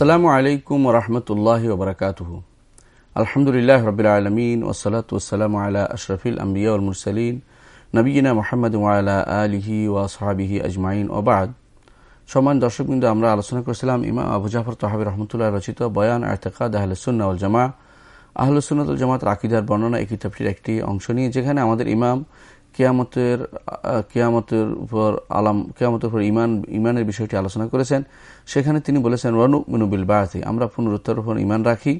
আসসালামু আলাইকুম রহমতুল্লাহ ওবরাকাতুহু আলহামদুলিল্লাহ রবিল আলমিন ওসলাত ওসালাম আলা আশরফিল আম্বিয়া মুরসালিন নবীনা মোহাম্মদ ওয়ালা আলিহি ওয়া সাহাবিহি আজমাইন ওবাদ সম্মান দর্শকবৃন্দ, আমরা আলোচনা করেছিলাম ইমাম আবু জাফর তহাবি রহমতুল্লাহ রচিত বয়ান আর্তেকাদ আহলসুল্না উল জামা আহলসুন্নাতুল জামাত আকিদার বর্ণনা এই কিতাবটির একটি অংশ নিয়ে, যেখানে আমাদের ইমাম কেয়ামতের কেয়ামতের উপর আলাম, কেয়ামতের উপর ইমান ইমানের বিষয়টি আলোচনা করেছেন। সেখানে তিনি বলেছেন রনু মিনুবিল বাড়তি আমরা পুনরুত্তর উপর ইমান রাখি।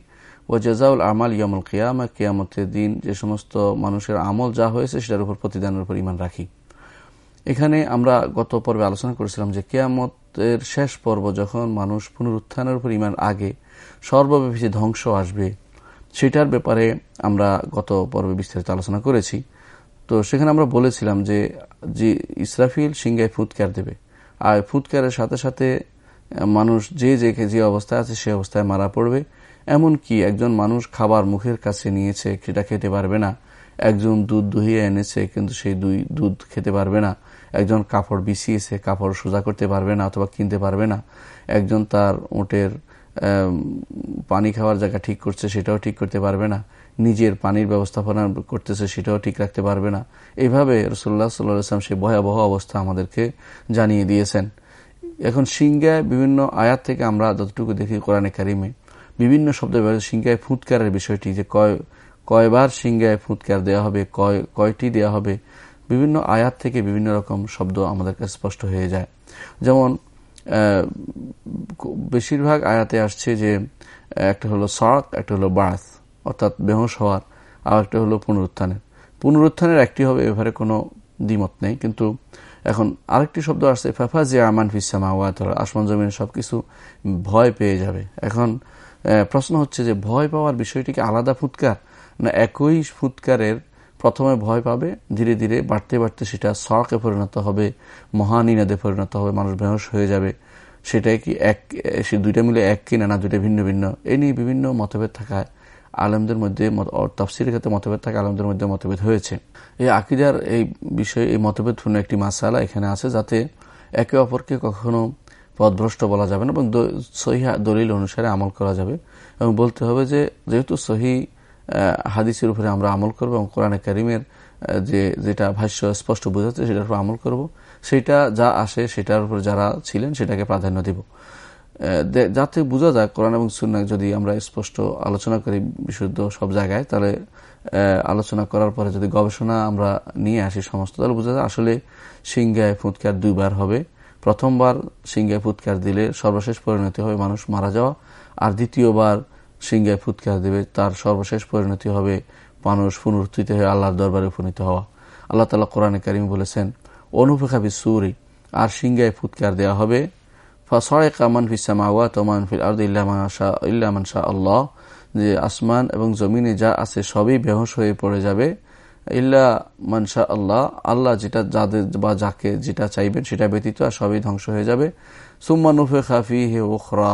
ও জেজাউল আমাল ইয়ামুল কেয়ামা কেয়ামতের দিন যে সমস্ত মানুষের আমল যা হয়েছে সেটার উপর প্রতিদানের উপর ইমান রাখি। এখানে আমরা গত পর্বে আলোচনা করেছিলাম যে কেয়ামতের শেষ পর্ব যখন মানুষ পুনরুত্থানের উপর ইমান আগে সর্বব্যাপী ধ্বংস আসবে, সেটার ব্যাপারে আমরা গত পর্বে বিস্তারিত আলোচনা করেছি। তো সেখানে আমরা বলেছিলাম যে যে ইসরাফিল সিংগায় ফুৎকার দেবে। আর ফুৎকারের সাথে সাথে মানুষ যে যে যে অবস্থায় আছে সে অবস্থায় মারা পড়বে। এমন কি একজন মানুষ খাবার মুখের কাছে নিয়েছে, সেটা খেতে পারবে না। একজন দুধ দহিয়ে এনেছে, কিন্তু সেই দুই, দুধ খেতে পারবে না। একজন কাপড় বিছিয়েছে, কাপড় সোজা করতে পারবে না অথবা কিনতে পারবে না। একজন তার ওটের পানি খাওয়ার জায়গা ঠিক করছে, সেটাও ঠিক করতে পারবে না। নিজের পানির ব্যবস্থাপনা করতেছে, সেটাও ঠিক রাখতে পারবে না। এইভাবে রসুল্লাহ সাল্লাম সেই ভয়াবহ অবস্থা আমাদেরকে জানিয়ে দিয়েছেন। এখন সিংগায় বিভিন্ন আয়াত থেকে আমরা যতটুকু দেখি কোরআনে কারিমে, বিভিন্ন শব্দ সিংগায় ফুৎকারের বিষয়টি যে কয়, কয়বার সিংগায় ফুৎকার দেওয়া হবে, কয়, কয়টি দেওয়া হবে, বিভিন্ন আয়াত থেকে বিভিন্ন রকম শব্দ আমাদের কাছে স্পষ্ট হয়ে যায়। যেমন বেশিরভাগ আয়াতে আসছে যে, একটা হলো সড়ক একটা হলো বার্থ অর্থাৎ বেহস হওয়ার আর একটা হলো পুনরুত্থানের। পুনরুত্থানের একটি হবে এবারে কোনো দ্বিমত নেই, কিন্তু এখন আরেকটি শব্দ আসছে ফেফা যে আমান ফিসামা ওয়াত আসমান জমিন সবকিছু ভয় পেয়ে যাবে। এখন প্রশ্ন হচ্ছে যে ভয় পাওয়ার বিষয়টি কি আলাদা ফুৎকার না একই ফুৎকারের প্রথমে ভয় পাবে, ধীরে ধীরে বাড়তে বাড়তে সেটা সড়কে পরিণত হবে মহানিনাদে পরিণত হবে, মানুষ বেহস হয়ে যাবে। সেটাই কি এক সে দুইটা মিলে এক কিনা না, দুইটা ভিন্ন ভিন্ন? এ নিয়ে বিভিন্ন মতভেদ থাকায় আলমদের মধ্যে তফসিরের ক্ষেত্রে মতভেদ থাকে, আলমদের মধ্যে মতভেদ হয়েছে। এই আকিদার এই বিষয়ে, এই মতভেদপূর্ণ একটি মাসালা এখানে আছে যাতে একে অপরকে কখনো পদভ্রষ্ট বলা যাবে না, এবং সহি দলিল অনুসারে আমল করা যাবে। এবং বলতে হবে যে, যেহেতু সহি হাদিসের উপরে আমরা আমল করব এবং কোরআনে কারিমের যে, যেটা ভাষ্য স্পষ্ট বোঝাচ্ছে, সেটার উপর আমল করব সেটা যা আসে, সেটার উপর যারা ছিলেন, সেটাকে প্রাধান্য দিব। যাতে বোঝা যায় কোরআন এবং সুন্না যদি আমরা স্পষ্ট আলোচনা করি বিশুদ্ধ সব জায়গায়, তাহলে আলোচনা করার পরে যদি গবেষণা আমরা নিয়ে আসি সমস্ত, তাহলে বোঝা যায় আসলে সিংগায় ফুৎকার দুইবার হবে। প্রথমবার সিংগায় ফুৎকার দিলে সর্বশেষ পরিণতি হবে মানুষ মারা যাওয়া, আর দ্বিতীয়বার সিংগায় ফুৎকার দেবে তার সর্বশেষ পরিণতি হবে মানুষ পুনরুত্থিত হয়ে আল্লাহর দরবারে উপনীত হওয়া। আল্লাহ তালা কোরআনে কারিম বলেছেন অনুপেক্ষা বিশ্বরি আর সিংগায় ফুৎকার দেওয়া হবে ফিসামাওয়াত আল্লাহ যে আসমান এবং জমিনে যা আছে সবই বেহস হয়ে পড়ে যাবে। ইল্লা মানশা আল্লাহ আল্লাহ যেটা যাদের বা যাকে যেটা চাইবেন সেটা ব্যতীত আর সবই ধ্বংস হয়ে যাবে। সুম্মানুফে খাফি হে ওখরা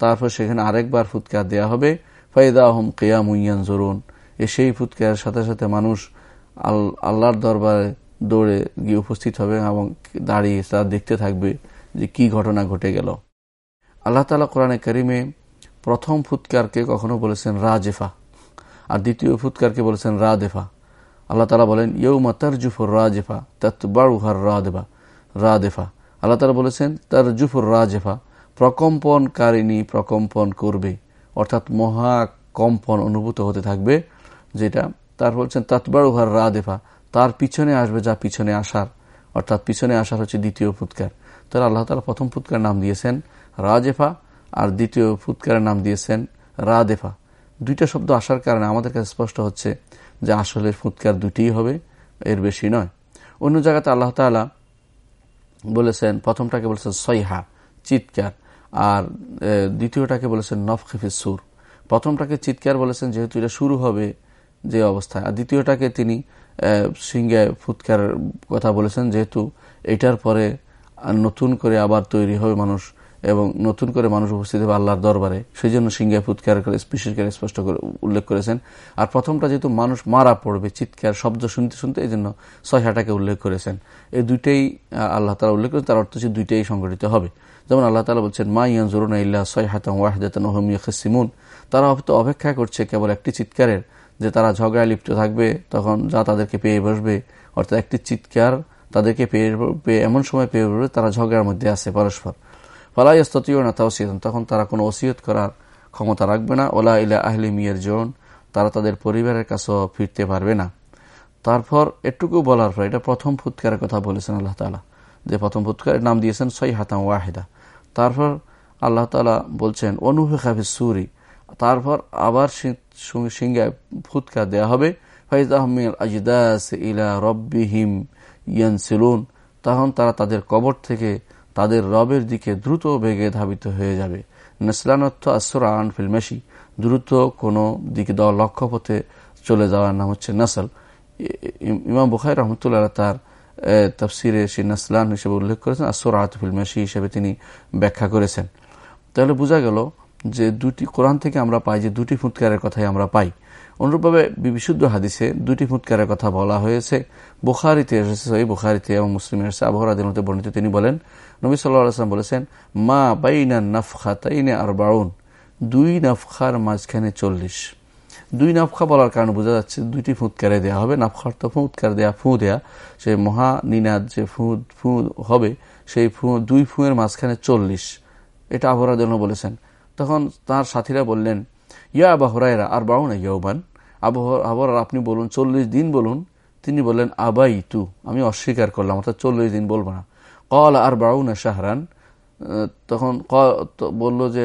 তারপর সেখানে আরেকবার ফুৎকার দেওয়া হবে। ফাইদা আহম কেয়াম উইয়ান জরুন এ সেই ফুৎকারের সাথে সাথে মানুষ আল্লাহর দরবারে দৌড়ে গিয়ে উপস্থিত হবে এবং দাঁড়িয়ে তারা দেখতে থাকবে। যে কি ঘটনা ঘটে গেল। আল্লাহ তালা কোরআনে করিমে প্রথম ফুৎকারকে কখনো বলেছেন রাজেফা, আর দ্বিতীয় ফুৎকারকে বলেছেন রা দেফা আল্লাহ তালা বলেন ইউ মাতার জুফর রাজেফা তার রা দেফা রা দেফা আল্লাহ তালা বলেছেন তার জুফর রাজেফা, প্রকম্পনকারিণী প্রকম্পন করবে। অর্থাৎ মহাকম্পন অনুভূত হতে থাকবে, যেটা তার বলছেন তাতবার উহার রা দেফা তার পিছনে আসবে যা পিছনে আসার। অর্থাৎ পিছনে আসার হচ্ছে দ্বিতীয় ফুৎকার। তাহলে আল্লাহ তালা প্রথম ফুৎকার নাম দিয়েছেন রাজেফা আর দ্বিতীয় ফুৎকারের নাম দিয়েছেন রাদেফা। দুইটা শব্দ আসার কারণে আমাদের কাছে স্পষ্ট হচ্ছে যে আসলে ফুৎকার দুটিই হবে, এর বেশি নয়। অন্য জায়গাতে আল্লাহ তালা বলেছেন, প্রথমটাকে বলেছেন সৈহা চিৎকার, আর দ্বিতীয়টাকে বলেছেন নফখিফিস সুর। প্রথমটাকে চিৎকার বলেছেন যেহেতু এটা শুরু হবে যে অবস্থায়, আর দ্বিতীয়টাকে তিনি সিংহে ফুৎকার কথা বলেছেন যেহেতু এটার পরে নতুন করে আবার তৈরি হবে মানুষ এবং নতুন করে মানুষ উপস্থিত হবে আল্লাহর দরবারে। সেই জন্য সিংহায় ফুৎকার করে বিশেষ স্পষ্ট করে উল্লেখ করেছেন। আর প্রথমটা যেহেতু মানুষ মারা পড়বে, চিৎকার, শব্দ শুনতে শুনতে এই জন্য ছয়হাটাকে উল্লেখ করেছেন। এই দুইটাই আল্লাহ তালা উল্লেখ করেছেন, তার অর্থ হচ্ছে দুইটাই সংঘটিত হবে। যেমন আল্লাহ তালা বলছেন, মা ইয়ান জরুন ইল্লাহ ছয়হাতাম ওয়াহিদাতন খসিমুন তারা হয়তো অপেক্ষা করছে কেবল একটি চিৎকারের, যে তারা ঝগড়ায় লিপ্ত থাকবে, তখন যা তাদেরকে পেয়ে বসবে, অর্থাৎ একটি চিৎকার তাদেরকে পেয়ে এমন সময় পেয়ে পড়বে তারা ঝগড়ার মধ্যে আছে পরস্পর। ফলাইস্ততীয় না তাওসিয়ন তখন তারা কোনো ওসিয়ত করার ক্ষমতা রাখবে না। ওলা ইলা আহলি মিয়ের জন তারা তাদের পরিবারের কাছেও ফিরতে পারবে না। তারপর এটুকু বলার পর, এটা প্রথম ফুৎকারের কথা বলেছেন আল্লাহ তালা যে প্রথম ফুৎকারের নাম দিয়েছেন সই হাতাম ওয়াহেদা। তারপর আল্লাহ তালা বলছেন অনুভে খাফি সুরি তারপর আবার সিংহায় ফুৎকার দেয়া হবে। ফাইজ আহমিল আজদাস ইলা রব্বিহিম ইয়ানসিলুন, তখন তারা তাদের কবর থেকে তাদের রবের দিকে দ্রুত বেগে ধাবিত হয়ে যাবে। নেসলানত্ব আসরা আন ফিল্মেশি দ্রুত কোনো দিকে দেওয়া লক্ষ্য পথে চলে যাওয়ার নাম হচ্ছে নাসল। ইমাম বুখাই রহমতুল্লাহ তার তফসিরে সে নাসলান হিসেবে উল্লেখ করেছেন, আসর আত ফিল্মেশি হিসেবে তিনি ব্যাখ্যা করেছেন। তাহলে বোঝা গেল যে দুটি, কোরআন থেকে আমরা পাই যে দুটি ফুৎকারের কথাই আমরা পাই। অনুরূপভাবে বিশুদ্ধ হাদিসে দুটি ফুৎকারের কথা বলা হয়েছে। বুখারিতে এসেছে ওই বুখারিতে এবং মুসলিম এসেছে আবহাওয়াদের মধ্যে বর্ণিত তিনি বলেন, নবী সাল্লাম বলেছেন, মা বাইনা নাফখা তাইনে আর বাউন দুই নাফখার মাঝখানে চল্লিশ। দুই নাফখা বলার কারণে বোঝা যাচ্ছে দুইটি ফুৎকারে দেওয়া হবে। নাফখার তো ফুৎকার দেয়া, ফু দেয়া, সে মহা নিনাদ যে ফু ফু হবে, সেই ফু, দুই ফুঁয়ের মাঝখানে চল্লিশ। এটা আবহাওয়া বলেছেন। তখন তার সাথীরা বললেন ইয়া আবা হরাইরা আর বাউন ইয়ৌবান আবার আপনি বলুন, চল্লিশ দিন বলুন। তিনি বললেন আবাই তু আমি অস্বীকার করলাম, অর্থাৎ চল্লিশ দিন বলব না। কল আর বাউন শাহরান তখন ক বলল যে,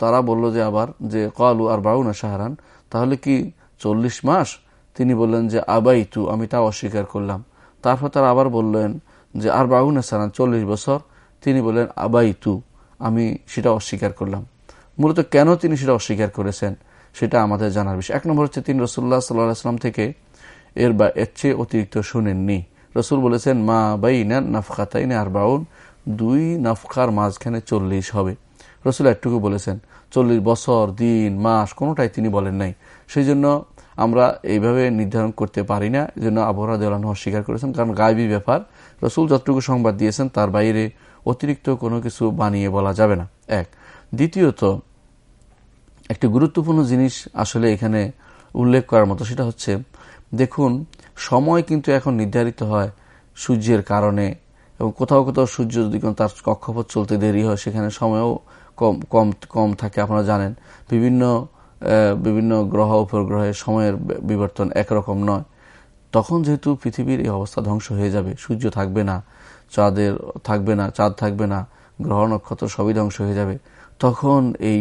তারা বলল যে আবার যে কলু আর বাউন শাহরান। তাহলে কি চল্লিশ মাস? তিনি বললেন যে আবাই তু আমি তা অস্বীকার করলাম। তারপর তারা আবার বললেন যে আর বাউন সারান চল্লিশ বছর। তিনি বললেন আবাই তু আমি সেটা অস্বীকার করলাম। মূলত কেন তিনি সেটা অস্বীকার করেছেন? সেটা আমাদের জানার বিষয়। এক নম্বর হচ্ছে তিনি রসুল্লাহ সাল্লাহাম থেকে এর বা এর চেয়ে অতিরিক্ত শুনেননি। রসুল বলেছেন, মা বাই নেন নাফখাতাইনে আর বাউন দুই নাফখার মাঝখানে চল্লিশ হবে। রসুল একটুকু বলেছেন, চল্লিশ বছর, দিন, মাস, কোনোটাই তিনি বলেন নাই। সেই জন্য আমরা এইভাবে নির্ধারণ করতে পারি না। এই জন্য আবহাওয়া দেওয়ান অস্বীকার করেছেন, কারণ গায়বী ব্যাপার। রসুল যতটুকু সংবাদ দিয়েছেন, তার বাইরে অতিরিক্ত কোনো কিছু বানিয়ে বলা যাবে না। এক। দ্বিতীয়ত একটি গুরুত্বপূর্ণ জিনিস আসলে এখানে উল্লেখ করার মতো, সেটা হচ্ছে, দেখুন, সময় কিন্তু এখন নির্ধারিত হয় সূর্যের কারণে, এবং কোথাও কোথাও সূর্য যদি তার কক্ষপথ চলতে দেরি হয়, সেখানে সময়ও কম কম কম থাকে, আপনারা জানেন। বিভিন্ন বিভিন্ন গ্রহ উপগ্রহের সময়ের বিবর্তন একরকম নয়। তখন যেহেতু পৃথিবীর এই অবস্থা ধ্বংস হয়ে যাবে, সূর্য থাকবে না, চাঁদের, থাকবে না, চাঁদ থাকবে না, গ্রহ নক্ষত্র সবই ধ্বংস হয়ে যাবে, তখন এই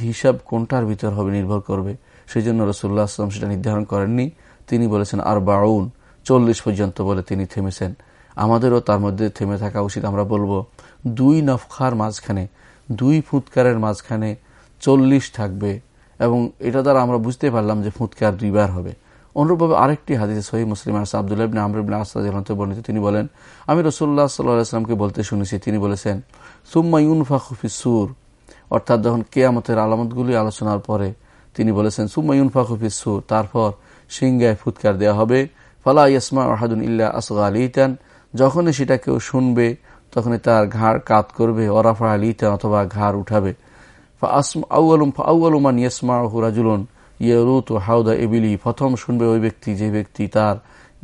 হিসাব কোনটার ভিতর হবে নির্ভর করবে? সেই জন্য রসুল্লাহ আসলাম সেটা নির্ধারণ করেননি। তিনি বলেছেন আর বাউন চল্লিশ পর্যন্ত বলে তিনি থেমেছেন। আমাদেরও তার মধ্যে থেমে থাকা উচিত, আমরা বলব, দুই নফখার মাঝখানে, দুই ফুৎকারের মাঝখানে চল্লিশ থাকবে। এবং এটা দ্বারা আমরা বুঝতে পারলাম যে ফুৎকার দুইবার হবে। অনুরূপভাবে আরেকটি হাদিসে সহি মুসলিম আসা আবদুল্লাহ আমরুবিন আসাদ বর্ণিত। তিনি বলেন, আমি রসুল্লাহ সাল্লাহামকে বলতে শুনেছি। তিনি বলেছেন, সুম্মা ইউনফা খুফি সুর অর্থাৎ যখন কেয়ামতের আলামতগুলি আলোচনার পরে তিনি বলেছেন সুমাইন ফাকুফিসু তারপর সিংগায় ফুৎকার দেওয়া হবে, ফালা ইসমা আহাদুন ইল্লা আসগা আলিতান যখনই সেটা কেউ শুনবে, তখনই তার ঘাড় কাত করবে, ওরাফা আলিতান অথবা ঘাড় উঠাবে। আউআলুমান ইসমা হুরাজুলন ইয়রুত হাউদা এবিলি প্রথম শুনবে ওই ব্যক্তি যে ব্যক্তি তার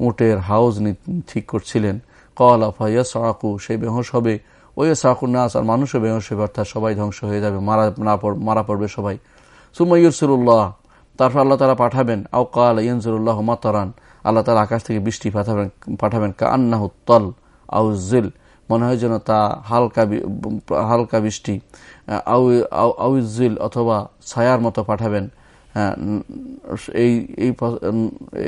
উটের হাউজ ঠিক করছিলেন। কল আফা ইয়াস সেই বেহস হবে। ওই সাকুন্নাস আর মানুষও বেহস অর্থাৎ সবাই ধ্বংস হয়ে যাবে, মারা মারা পড়বে সবাই। সুমাইয়ুরসুল্লাহ তারপর আল্লাহ তারা পাঠাবেন আউকাল ইয়নসুল্লাহ মাতরান, আল্লাহ তালা আকাশ থেকে বৃষ্টি পাঠাবেন পাঠাবেন কান্নাহ তল আউজিল মনে হয় যেন তা হালকা হালকা বৃষ্টি আউ আউজিল অথবা ছায়ার মতো পাঠাবেন। এই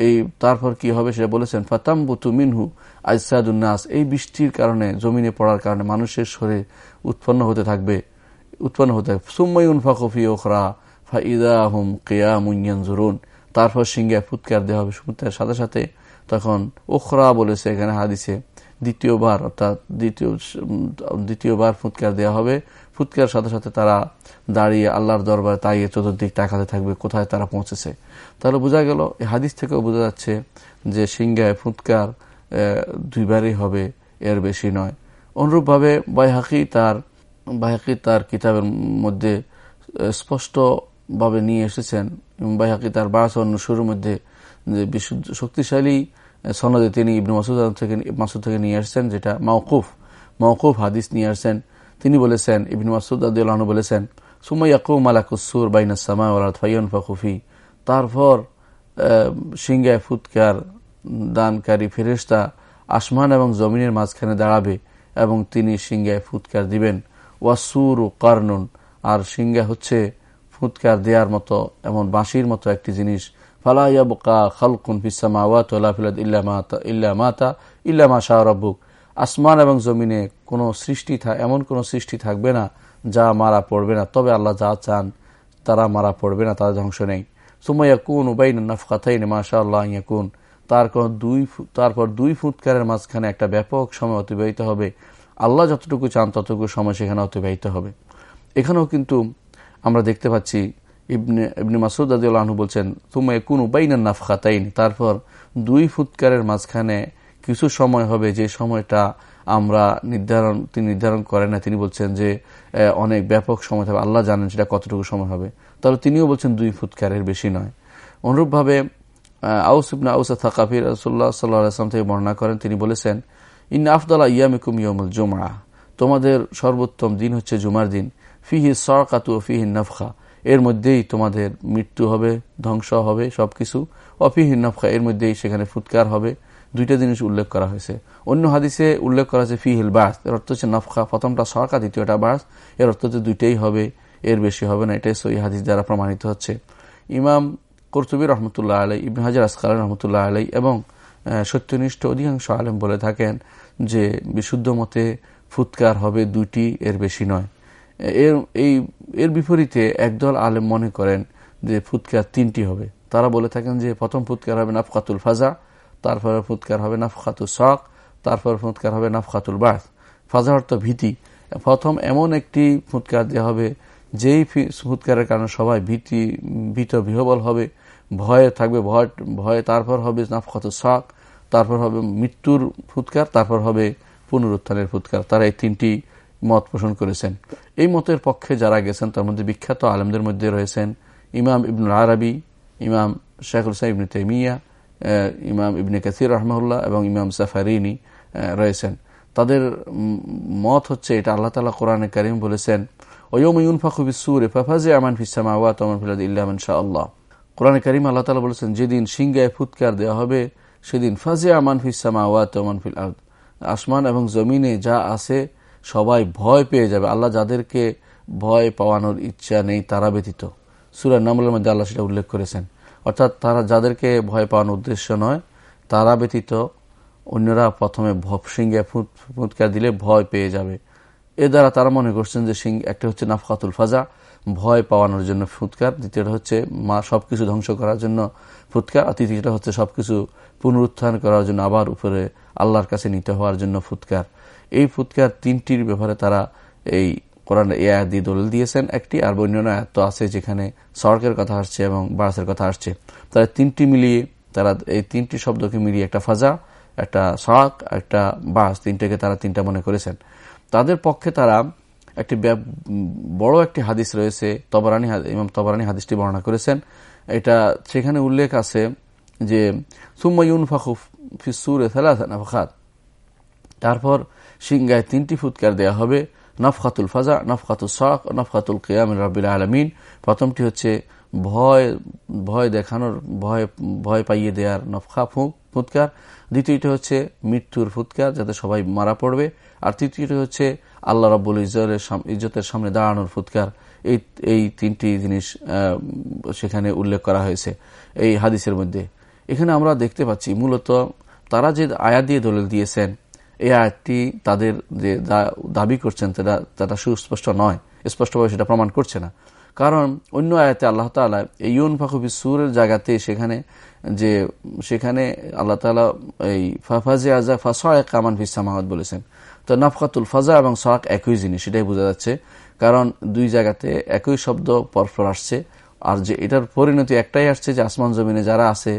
এই তারপর কি হবে সেটা বলেছেন, ফাতাম্বুতু মিনহু আইসাদুন্নাস এই বৃষ্টির কারণে, জমিনে পড়ার কারণে মানুষের শরীর উৎপন্ন হতে থাকবে, উৎপন্ন হতে থাকবে। সুম্মাইউন ফাকফি ওখরা ফাইদা হুম কেয়া মুইয়ানজুরুন তারপর সিংহে ফুৎকার দেওয়া হবে ফুৎকার সাথে সাথে। তখন ওখরা বলেছে এখানে হাদিসে, দ্বিতীয়বার, অর্থাৎ দ্বিতীয় দ্বিতীয়বার ফুৎকার দেওয়া হবে। ফুৎকার সাথে সাথে তারা দাঁড়িয়ে আল্লাহর দরবারে তাইয়ে চতুর্দিক টাকাতে থাকবে, কোথায় তারা পৌঁছেছে। তাহলে বোঝা গেল এই হাদিস থেকেও বোঝা যাচ্ছে যে সিংহায় ফুৎকার দুইবারই হবে, এর বেশি নয়। অনুরূপভাবে বাইহাকি তার বাইহাকি তার কিতাবের মধ্যে স্পষ্টভাবে নিয়ে এসেছেন। বাইহাকি তার বাস শুরুর মধ্যে যে বিশুদ্ধ, শক্তিশালী সনদে তিনি ইবনু মাসুদ থেকে মাসুদ থেকে নিয়ে আসছেন যেটা মাওকুফ মৌকুফ হাদিস নিয়ে আসছেন তিনি বলেছেন, ইবনু মাসুদ আদিউল্লাহ বলেছেন সুমাইয়াকু মালাকুসুর বাইনা সামা ওলাত ফাইয়ন ফাকুফি তারপর সিংগায় ফুৎকার, দানকারী ফেরেস্তা আসমান এবং জমিনের মাঝখানে দাঁড়াবে এবং তিনি সিংগায় ফুৎকার দিবেন। ওয়াসুর ও কার্নুন, আর সিংহা হচ্ছে ফুৎকার দেওয়ার মতো, এমন বাঁশির মতো একটি জিনিস। ফালাইয়াবকা খালকুন ফিসামা ওয়াত ইল্লা মাতা ইল্লা মাতা ইল্লা মা শাহ রব্বুক। আসমান এবং জমিনে কোনো সৃষ্টি এমন কোনো সৃষ্টি থাকবে না যা মারা পড়বে না। তবে আল্লাহ যা চান, তারা মারা পড়বে না, তার ধ্বংস নেই। কুন উবাইন নাফকাতাইন মাশা আল্লাহ ইয়াকুন। তার দুই তারপর দুই ফুৎকারের মাঝখানে একটা ব্যাপক সময় অতিবাহিত হবে। আল্লাহ যতটুকু চান, ততটুকু সময় সেখানে অতিবাহিত হবে। এখানেও কিন্তু আমরা দেখতে পাচ্ছি, ইবনে ইবনে মাসুদ আদি আদিউল্লাহনু বলছেন তুমি কোন উবাইন নাফখাতাইন। তারপর দুই ফুৎকারের মাঝখানে কিছু সময় হবে যে সময়টা আমরা নির্ধারণ, তিনি নির্ধারণ করেন না, তিনি বলছেন যে অনেক ব্যাপক সময় হবে আল্লাহ জানেন সেটা কতটুকু সময় হবে। তাহলে তিনিও বলছেন দুই ফুৎকারের বেশি নয়। অনুরূপভাবে আউস ইবনা আউসা থাকাফির রসুল্লাহ সাল্লাহাম থেকে বর্ণনা করেন, তিনি বলেছেন ইন আফদাল্লা ইয়ামিকুম ইয়মুল জুমা তোমাদের সর্বোত্তম দিন হচ্ছে জুমার দিন। ফিহি সরকাতু ফিহি নফখা। এর মধ্যেই তোমাদের মৃত্যু হবে, ধ্বংস হবে সবকিছু। অফিহি নফখা। এর মধ্যেই সেখানে ফুৎকার হবে। দুইটা জিনিস উল্লেখ করা হয়েছে। অন্য হাদিসে উল্লেখ করা হয়েছে, ফিহিল বাস। এর অর্থ হচ্ছে নফখা। প্রথমটা সরকার দ্বিতীয়টা বাস। এর অর্থ হচ্ছে দুইটাই হবে, এর বেশি হবে না। এটাই সই হাদিস দ্বারা প্রমাণিত হচ্ছে। ইমাম কর্তুবী রহমতুল্লাহ আলাই ইবন হাজার আসকাল রহমতুল্লাহ আলাই এবং সত্যনিষ্ঠ অধিকাংশ আলেম বলে থাকেন যে বিশুদ্ধ মতে ফুৎকার হবে দুটি এর বেশি নয়। এর, এই, এর বিপরীতে একদল আলেম মনে করেন যে ফুৎকার তিনটি হবে। তারা বলে থাকেন যে প্রথম ফুৎকার হবে নাফকাতুল ফাজা তারপরে ফুৎকার হবে নাফকাতুল শখ তারপর ফুৎকার হবে নাফকাতুল বাস। ফাজা অর্থ ভীতি। প্রথম এমন একটি ফুৎকার দেওয়া হবে, যেই ফুৎকারের কারণে সবাই ভীতি, ভীত বিহবল হবে, ভয়ে থাকবে, ভয়, ভয়ে তারপর হবে নাফকাতুল শখ তারপর হবে মৃত্যুর ফুৎকার, তারপর হবে পুনরুত্থানের ফুৎকার। তারা এই তিনটি মত পোষণ করেছেন। এই মতের পক্ষে যারা গেছেন, তার মধ্যে বিখ্যাত আলমদের মধ্যে রয়েছেন ইমাম ইবনুল আরবি, ইমাম শেখুল সাহেব ইবনে তেমিয়া ইমাম ইবনে কাসির রহমাউল্লাহ এবং ইমাম সাফারিনী রয়েছেন। তাদের মত হচ্ছে, এটা আল্লাহ তালা কোরআনে করিম বলেছেন ওয়ুন ফাকুবি সুর ফাফাজে আমান ফিসামা ওয়া তমন ফিলাদ ইল্লামান শাহ আল্লাহ। কোরআনে করিম আল্লাহ তালা বলেছেন, যেদিন সিংগায় ফুৎকার দেওয়া হবে, সেদিন ফাজে আমান ফিসামা ওয়া তমন ফিল আসমান এবং জমিনে যা আছে, সবাই ভয় পেয়ে যাবে। আল্লাহ যাদেরকে ভয় পাওয়ানোর ইচ্ছা নেই, তারা ব্যতীত। সুরা নামলের মধ্যে আল্লাহ সেটা উল্লেখ করেছেন। অর্থাৎ তারা যাদেরকে ভয় পাওয়ানোর উদ্দেশ্য নয়, তারা ব্যতীত অন্যরা প্রথমে ভব সিংহে ফুৎকার দিলে ভয় পেয়ে যাবে। এ দ্বারা তারা মনে করছেন যে সিং একটা হচ্ছে নাফকাতুল ফাজা, ভয় পাওয়ানোর জন্য ফুৎকার দ্বিতীয়টা হচ্ছে মা সবকিছু ধ্বংস করার জন্য ফুৎকার আর তৃতীয়টা হচ্ছে সবকিছু পুনরুত্থান করার জন্য আবার উপরে আল্লাহর কাছে নিতে হওয়ার জন্য ফুৎকার এই ফুৎকার তিনটির ব্যাপারে তারা এই কোরআন এ আয়াত দিয়ে দলিল দিয়েছেন একটি, আর অন্যান্য আয়াত তো আছে যেখানে সড়কের কথা আসছে এবং বাসের কথা আসছে। তারা তিনটি মিলিয়ে, তারা এই তিনটি শব্দকে মিলিয়ে একটা ফাজা, একটা সড়ক, একটা বাস, তিনটাকে তারা তিনটা মনে করেছেন। তাদের পক্ষে তারা একটি বড় একটি হাদিস রয়েছে, তবরানি ইমাম তবরানি হাদিসটি বর্ণনা করেছেন। এটা সেখানে উল্লেখ আছে যে সুম্মাইউন ফাকুফ ফিসুর নাফাত তারপর সিংগায় তিনটি ফুৎকার দেয়া হবে। নফখাতুল ফাজা নফখাতুল শখ নফখাতুল কেয়াম রবিল আলমিন। প্রথমটি হচ্ছে ভয় ভয় দেখানোর, ভয় ভয় পাইয়ে দেওয়ার নফখা ফুৎকার। দ্বিতীয়টি হচ্ছে মৃত্যুর ফুৎকার, যাতে সবাই মারা পড়বে। আর তৃতীয়টি হচ্ছে আল্লাহ রব্বুল ইজরের ইজ্জতের সামনে দাঁড়ানোর ফুৎকার। এই এই তিনটি জিনিস সেখানে উল্লেখ করা হয়েছে এই হাদিসের মধ্যে। এখানে আমরা দেখতে পাচ্ছি মূলত তারা যে আয়া দিয়ে দলিল দিয়েছেন এই আয়াতটি তাদের যে দাবি করছেন, তারা তারা সুস্পষ্ট নয়। স্পষ্টভাবে সেটা প্রমাণ করছে না। কারণ অন্য আয়াতে আল্লাহ তালা এই ইউন ফাকুবি সুরের জায়গাতে সেখানে যে, সেখানে আল্লাহ তালা এই ফাফাজে আজা ফাসায় কামান ফিসামাহত বলেছেন। তো নাফকাতুল ফাজা এবং সাক একই জিনিস, সেটাই বোঝা যাচ্ছে। কারণ দুই জায়গাতে একই শব্দ পরপর আসছে। আর যে এটার পরিণতি একটাই আসছে যে আসমান জমিনে যারা আছে,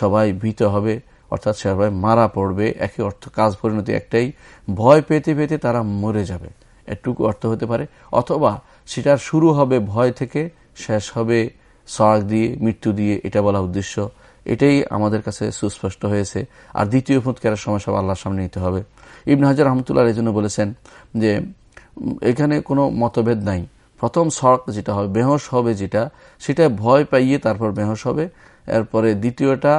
সবাই ভীত হবে। অর্থাৎ সবাই মারা পড়বে, একই অর্থ কাজ পরিণতি একটাই, ভয় পেতে পেতে তারা মরে যাবে। এটুকু অর্থ হতে পারে, অথবা সেটার শুরু হবে ভয় থেকে, শেষ হবে সড়ক দিয়ে, মৃত্যু দিয়ে, এটা বলা উদ্দেশ্য। এটাই আমাদের কাছে সুস্পষ্ট হয়েছে। আর দ্বিতীয় ফুৎকারের সময় সব আল্লাহর সামনে নিতে হবে। ইবন হাজার রহমতুল্লাহ এই জন্য বলেছেন যে, এখানে কোনো মতভেদ নাই। প্রথম সড়ক যেটা হবে, বেহস হবে যেটা, সেটা ভয় পাইয়ে তারপর বেহস হবে। এরপরে দ্বিতীয়টা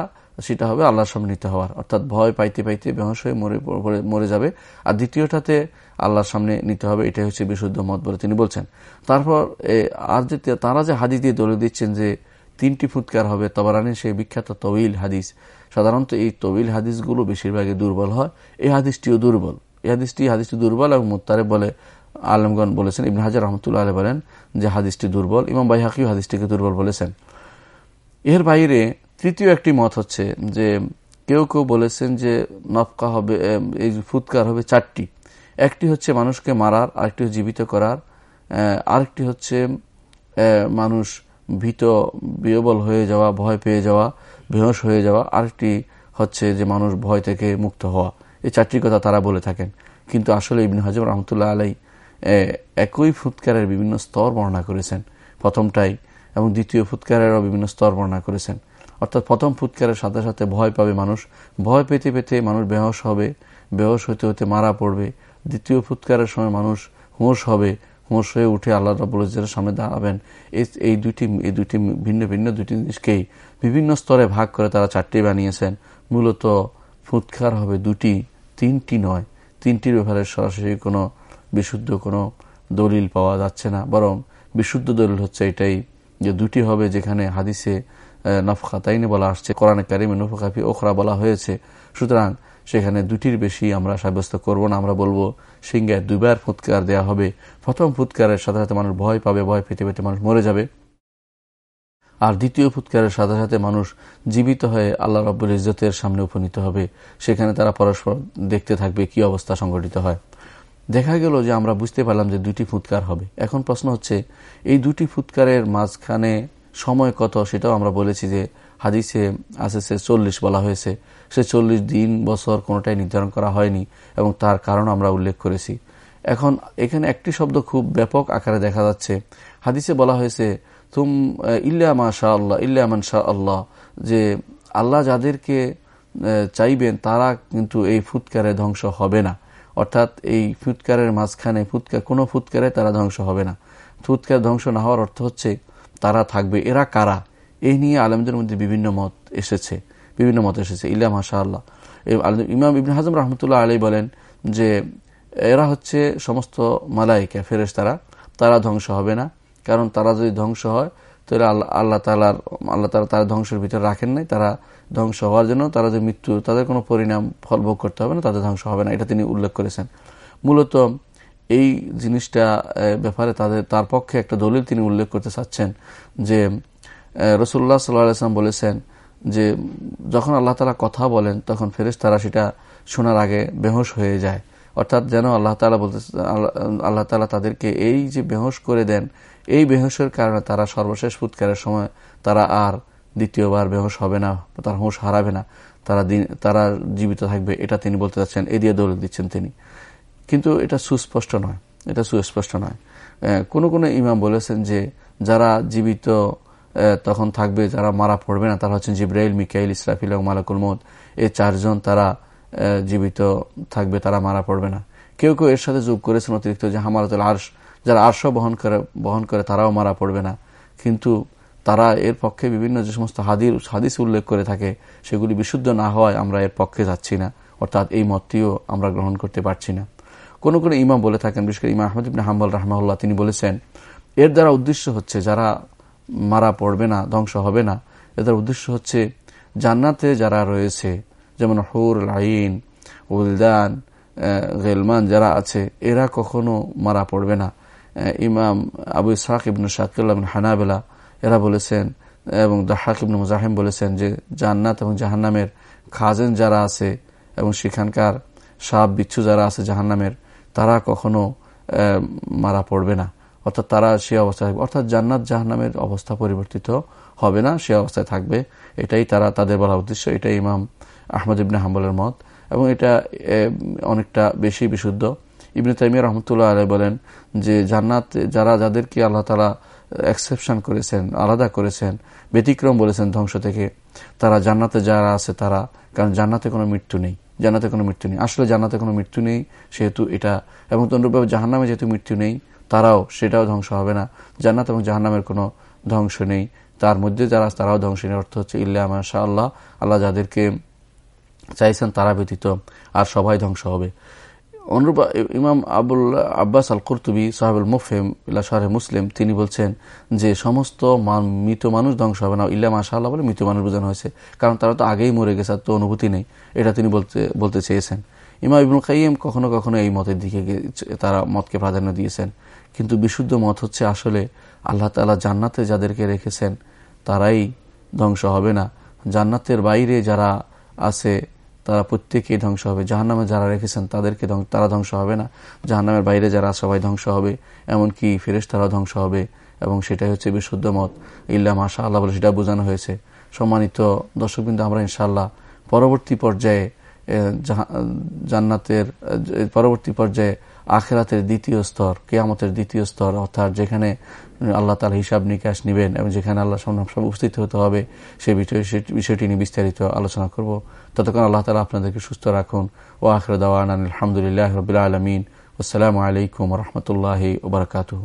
সেটা হবে আল্লাহর সামনে নিতে হওয়ার। অর্থাৎ ভয় পাইতে পাইতে বেহস হয়ে মরে মরে যাবে। আর দ্বিতীয়টাতে আল্লাহর সামনে নিতে হবে, এটাই হচ্ছে বিশুদ্ধ মত বলে তিনি বলছেন। তারপর আর যে তারা যে হাদিস দিয়ে দলে দিচ্ছেন যে তিনটি ফুৎকার হবে তবরানির সেই বিখ্যাত তবিল হাদিস। সাধারণত এই তবিল হাদিসগুলো বেশিরভাগই দুর্বল হয়। এই হাদিসটিও দুর্বল। এই হাদিসটি হাদিসটি দুর্বল এবং মোত্তারে বলে আলমগন বলেছেন। ইবন হাজার রহমতুল্লাহ আলহ বলেন যে হাদিসটি দুর্বল। ইমাম বাইহাকিও হাদিসটিকে দুর্বল বলেছেন। এর বাইরে তৃতীয় একটি মত হচ্ছে যে কেউ কেউ বলেছেন যে নফকা হবে এই ফুৎকার হবে চারটি। একটি হচ্ছে মানুষকে মারার, আরেকটি জীবিত করার আরেকটি হচ্ছে মানুষ ভীত বিয়বল হয়ে যাওয়া, ভয় পেয়ে যাওয়া, বেহস হয়ে যাওয়া, আরেকটি হচ্ছে যে মানুষ ভয় থেকে মুক্ত হওয়া। এই চারটি কথা তারা বলে থাকেন। কিন্তু আসলে ইবিন হজম রহমতুল্লাহ আলাই একই ফুৎকারের বিভিন্ন স্তর বর্ণনা করেছেন। প্রথমটাই এবং দ্বিতীয় ফুৎকারেরও বিভিন্ন স্তর বর্ণনা করেছেন। অর্থাৎ প্রথম ফুৎকারের সাথে সাথে ভয় পাবে মানুষ। ভয় পেতে পেতে মানুষ বেহস হবে, বেহস হতে হতে মারা পড়বে। দ্বিতীয় ফুৎকারের সময় মানুষ হুঁশ হবে, হুঁশ হয়ে উঠে আল্লাহ রব্বুল সামনে দাঁড়াবেন। এই দুইটি এই দুইটি ভিন্ন ভিন্ন দুটি জিনিসকেই বিভিন্ন স্তরে ভাগ করে তারা চারটি বানিয়েছেন। মূলত ফুৎকার হবে দুটি, তিনটি নয়। তিনটির ব্যাপারে সরাসরি কোনো বিশুদ্ধ কোনো দলিল পাওয়া যাচ্ছে না। বরং বিশুদ্ধ দলিল হচ্ছে এটাই যে দুটি হবে যেখানে হাদিসে নফখাতাইনে বলা আসছে, কোরআনে কারিমে নফকাফি ওখরা বলা হয়েছে। সুতরাং সেখানে দুটির বেশি আমরা সাব্যস্ত করব না, আমরা বলব সিংহে দুবার ফুৎকার দেওয়া হবে। প্রথম ফুৎকারের সাথে সাথে মানুষ ভয় পাবে, ভয় পেতে পেতে মানুষ মরে যাবে। আর দ্বিতীয় ফুৎকারের সাথে সাথে মানুষ জীবিত হয়ে আল্লাহ রব্বুল ইজতের সামনে উপনীত হবে। সেখানে তারা পরস্পর দেখতে থাকবে কি অবস্থা সংঘটিত হয়। দেখা গেল যে আমরা বুঝতে পারলাম যে দুটি ফুৎকার হবে। এখন প্রশ্ন হচ্ছে, এই দুটি ফুৎকারের মাঝখানে সময় কত সেটাও আমরা বলেছি যে হাদিসে আছে, সে চল্লিশ বলা হয়েছে। সে চল্লিশ দিন বছর কোনোটাই নির্ধারণ করা হয়নি এবং তার কারণ আমরা উল্লেখ করেছি। এখন এখানে একটি শব্দ খুব ব্যাপক আকারে দেখা যাচ্ছে। হাদিসে বলা হয়েছে, তুম ইল্লা মা শাহ আল্লাহ, ইল্লা মান শাহ আল্লাহ। যে আল্লাহ যাদেরকে চাইবেন তারা কিন্তু এই ফুৎকারে ধ্বংস হবে না। অর্থাৎ এই ফুৎকারের মাঝখানে ফুৎকার কোনো ফুৎকারে তারা ধ্বংস হবে না। ফুৎকার ধ্বংস না হওয়ার অর্থ হচ্ছে তারা থাকবে। এরা কারা? এই নিয়ে আলমদের মধ্যে বিভিন্ন মত এসেছে। বিভিন্ন মত এসেছে। ইল্লা মাশা আল্লাহ ইমাম ইবিন হাজম রহমতুল্লাহ আলী বলেন যে, এরা হচ্ছে সমস্ত মালাইকা ফেরেস তারা তারা ধ্বংস হবে না। কারণ তারা যদি ধ্বংস হয়, তাহলে আল্লাহ আল্লাহ তালার আল্লাহ তালা তারা ধ্বংসের ভিতরে রাখেন নাই। তারা ধ্বংস হওয়ার জন্য তারা যে মৃত্যু, তাদের কোনো পরিণাম ফল ভোগ করতে হবে না, তাদের ধ্বংস হবে না। এটা তিনি উল্লেখ করেছেন। মূলত এই জিনিসটা ব্যাপারে তাদের, তার পক্ষে একটা দলিল তিনি উল্লেখ করতে চাচ্ছেন যে রসুল্লাহ সাল্লাম বলেছেন যে, যখন আল্লাহ তালা কথা বলেন, তখন ফেরেস তারা সেটা শোনার আগে বেহস হয়ে যায়। অর্থাৎ যেন আল্লাহ তালা বলতে আল্লাহ তালা তাদেরকে এই যে বেহস করে দেন, এই বেহসের কারণে তারা সর্বশেষ ফুৎকারের সময় তারা আর দ্বিতীয়বার বেহস হবে না, তার হুঁশ হারাবে না, তারা তারা জীবিত থাকবে, এটা তিনি বলতে চাচ্ছেন। এ দিয়ে দৌড় দিচ্ছেন তিনি। কিন্তু এটা সুস্পষ্ট নয়। এটা সুস্পষ্ট নয়। কোনো কোনো ইমাম বলেছেন যে যারা জীবিত তখন থাকবে, যারা মারা পড়বে না, তারা হচ্ছেন জিব্রাইল, মিকাইল, ইসরাফিল এবং মালাকুল মদ এই চারজন তারা জীবিত থাকবে, তারা মারা পড়বে না। কেউ কেউ এর সাথে যোগ করেছেন অতিরিক্ত যে হামারাতুল আর্শ, যারা আর্শ বহন করে বহন করে, তারাও মারা পড়বে না। কিন্তু তারা এর পক্ষে বিভিন্ন যে সমস্ত হাদির, হাদিস উল্লেখ করে থাকে, সেগুলি বিশুদ্ধ না হওয়ায় আমরা এর পক্ষে যাচ্ছি না। অর্থাৎ এই মতটিও আমরা গ্রহণ করতে পারছি না। কোনো কোনো ইমাম বলে থাকেন, বিশেষ করে ইমাম আহমদ ইবিন হাম্বাল রাহমাউল্লাহ তিনি বলেছেন, এর দ্বারা উদ্দেশ্য হচ্ছে যারা মারা পড়বে না, ধ্বংস হবে না এদের উদ্দেশ্য হচ্ছে জান্নাতে যারা রয়েছে, যেমন হুর লাইন উলদান গেলমান যারা আছে, এরা কখনো মারা পড়বে না। ইমাম আবু ইসাক ইবনু শাকিল হানাবেলা, এরা বলেছেন, এবং দাহাক ইবনু মুজাহিম বলেছেন যে জান্নাত এবং জাহান্নামের খাজেন যারা আছে, এবং সেখানকার সাপ বিচ্ছু যারা আছে জাহান্নামের তারা কখনো মারা পড়বে না। অর্থাৎ তারা সে অবস্থায় থাকবে। অর্থাৎ জান্নাত জাহান্নামের অবস্থা পরিবর্তিত হবে না, সে অবস্থায় থাকবে। এটাই তারা তাদের বলা উদ্দেশ্য। এটাই ইমাম আহমদ ইবনে হাম্বলের মত। এবং এটা অনেকটা বেশি বিশুদ্ধ। ইবনে তাইমিয়া রহমতুল্লাহ আলাই বলেন যে, জান্নাত যারা যাদেরকে আল্লাহ তালা এক্সেপশন করেছেন, আলাদা করেছেন, ব্যতিক্রম বলেছেন ধ্বংস থেকে, তারা জান্নাতে যারা আছে তারা, কারণ জান্নাতে কোনো মৃত্যু নেই। জান্নাতে কোনো মৃত্যু নেই। আসলে জানাতে কোনো মৃত্যু নেই, সেহেতু এটা, এবং তন্দ্রভাবে জাহান্নামে যেহেতু মৃত্যু নেই, তারাও, সেটাও ধ্বংস হবে না। জান্নাত এবং জাহান্নামের কোনো ধ্বংস নেই। তার মধ্যে যারা তারাও ধ্বংস নেই। অর্থ হচ্ছে, ইল্লা মাশা আল্লাহ আল্লাহ যাদেরকে চাইছেন, তারা ব্যতীত আর সবাই ধ্বংস হবে। অনুরূপ ইমাম আবুল আব্বাস আল কুরতুবি সাহেবুল মুফেম ইল্লা শাহে মুসলিম, তিনি বলছেন যে সমস্ত মৃত মানুষ ধ্বংস হবে না। ইল্লা মাশা আল্লাহ বলে মৃত মানুষ বোঝানো হয়েছে। কারণ তারা তো আগেই মরে গেছে তো অনুভূতি নেই। এটা তিনি বলতে বলতে চেয়েছেন। ইমাম ইবনুল কাইম কখনো কখনো এই মতের দিকে তারা মতকে প্রাধান্য দিয়েছেন। কিন্তু বিশুদ্ধ মত হচ্ছে আসলে আল্লাহ তালা জান্নাতে যাদেরকে রেখেছেন, তারাই ধ্বংস হবে না। জান্নাতের বাইরে যারা আছে তারা প্রত্যেকেই ধ্বংস হবে। জাহান্নামে যারা রেখেছেন তাদেরকে তারা ধ্বংস হবে না। জাহান্নামের বাইরে যারা সবাই ধ্বংস হবে। এমনকি ফেরেস তারা ধ্বংস হবে এবং সেটাই হচ্ছে বিশুদ্ধ মত। ইল্লা মাশা আল্লাহ বলে সেটা বোঝানো হয়েছে। সম্মানিত দর্শকবৃন্দ, আমরা ইনশাল্লাহ পরবর্তী পর্যায়ে জান্নাতের পরবর্তী পর্যায়ে আখেরাতের দ্বিতীয় স্তর, কেয়ামতের দ্বিতীয় স্তর, অর্থাৎ যেখানে আল্লাহ তালা হিসাব নিকাশ নেবেন এবং যেখানে আল্লাহ সব উপস্থিত হতে হবে, সে বিষয়টি নিয়ে বিস্তারিত আলোচনা করব। ততক্ষণ আল্লাহ তালা আপনাদেরকে সুস্থ রাখুন। ও আখর দাওয়ান আলহামদুলিল্লাহ রবিল আলমিন। আসসালামু আলাইকুম রহমতুল্লাহ ওবরাকাতু